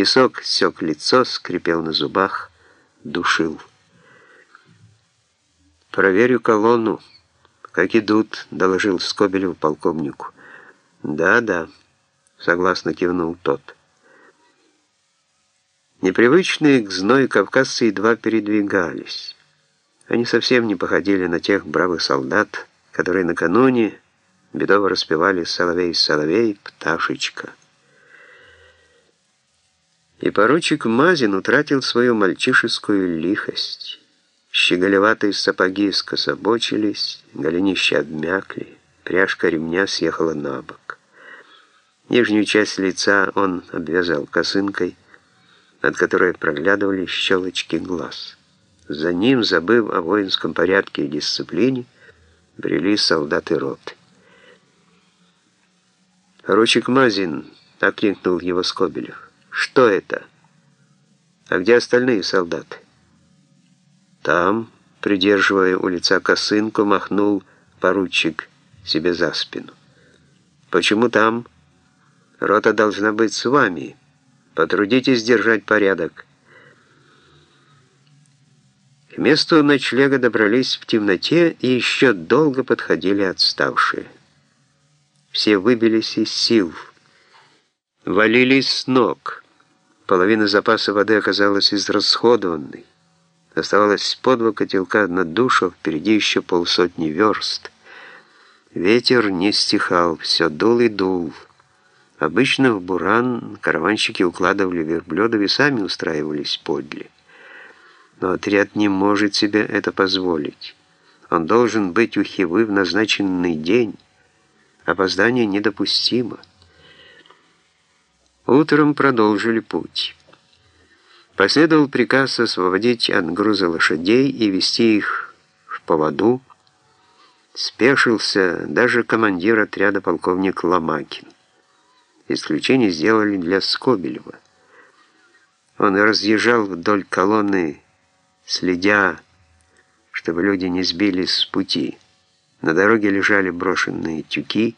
Песок сёк лицо, скрипел на зубах, душил. «Проверю колонну. Как идут», — доложил Скобелев полковнику. «Да, да», — согласно кивнул тот. Непривычные к зною кавказцы едва передвигались. Они совсем не походили на тех бравых солдат, которые накануне бедово распевали «Соловей, соловей, пташечка». И поручик Мазин утратил свою мальчишескую лихость. Щеголеватые сапоги скособочились, голенища обмякли, пряжка ремня съехала на бок. Нижнюю часть лица он обвязал косынкой, над которой проглядывали щелочки глаз. За ним, забыв о воинском порядке и дисциплине, брели солдаты роты. «Поручик Мазин!» — окликнул его Скобелев. «Что это? А где остальные солдаты?» «Там», придерживая у лица косынку, махнул поручик себе за спину. «Почему там? Рота должна быть с вами. Потрудитесь держать порядок». К месту ночлега добрались в темноте и еще долго подходили отставшие. Все выбились из сил, валились с ног. Половина запаса воды оказалась израсходованной. Оставалось по два котелка на душу, впереди еще полсотни верст. Ветер не стихал, все дул и дул. Обычно в буран караванщики укладывали верблюдов и сами устраивались подле. Но отряд не может себе это позволить. Он должен быть у Хивы в назначенный день. Опоздание недопустимо. Утром продолжили путь. Последовал приказ освободить от груза лошадей и вести их в поводу. Спешился даже командир отряда полковник Ломакин. Исключение сделали для Скобелева. Он разъезжал вдоль колонны, следя, чтобы люди не сбились с пути. На дороге лежали брошенные тюки,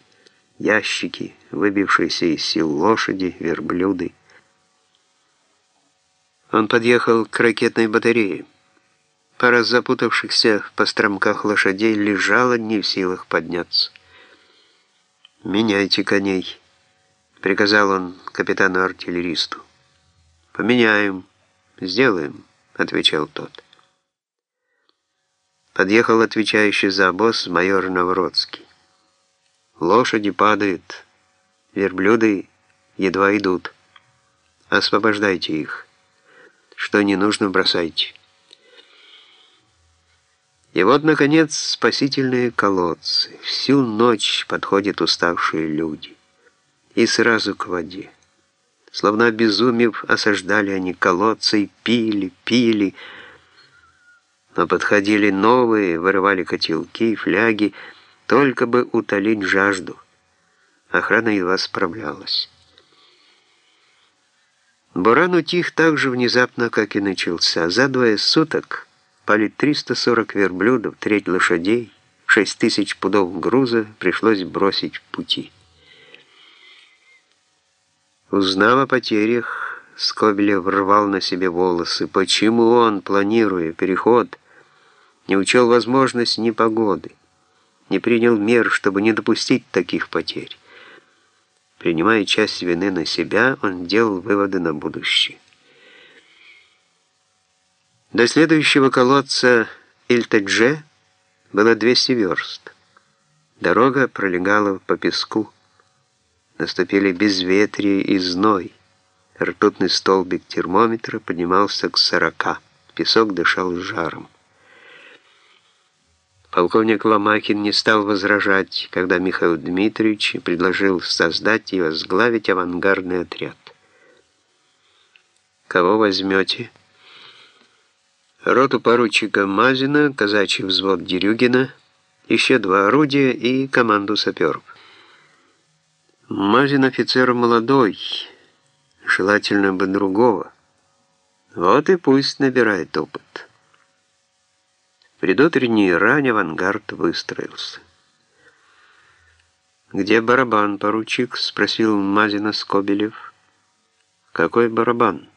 ящики, выбившиеся из сил лошади, верблюды. Он подъехал к ракетной батарее. Пара запутавшихся в постромках лошадей лежала не в силах подняться. «Меняйте коней», — приказал он капитану-артиллеристу. «Поменяем, сделаем», — отвечал тот. Подъехал отвечающий за обоз майор Навродский. Лошади падают, верблюды едва идут. Освобождайте их. Что не нужно, бросайте. И вот, наконец, спасительные колодцы. Всю ночь подходят уставшие люди. И сразу к воде. Словно обезумев, осаждали они колодцы и пили, пили, но подходили новые, вырывали котелки, фляги, только бы утолить жажду. Охрана едва справлялась. Буран утих так же внезапно, как и начался. За двое суток пали 340 верблюдов, треть лошадей, 6 тысяч пудов груза пришлось бросить в пути. Узнав о потерях, Скобелев рвал на себе волосы. Почему он, планируя переход, не учел возможность непогоды, не принял мер, чтобы не допустить таких потерь? Принимая часть вины на себя, он делал выводы на будущее. До следующего колодца Ильтедже было 200 верст. Дорога пролегала по песку. Наступили безветрие и зной. Ртутный столбик термометра поднимался к 40. Песок дышал жаром. Полковник Ломакин не стал возражать, когда Михаил Дмитриевич предложил создать и возглавить авангардный отряд. «Кого возьмете?» Роту поручика Мазина, казачий взвод Дерюгина, еще два орудия и команду саперов. Мазин офицер молодой, желательно бы другого. Вот и пусть набирает опыт. Предутренней рань авангард выстроился. «Где барабан, поручик?» — спросил Мазина Скобелев. Какой барабан?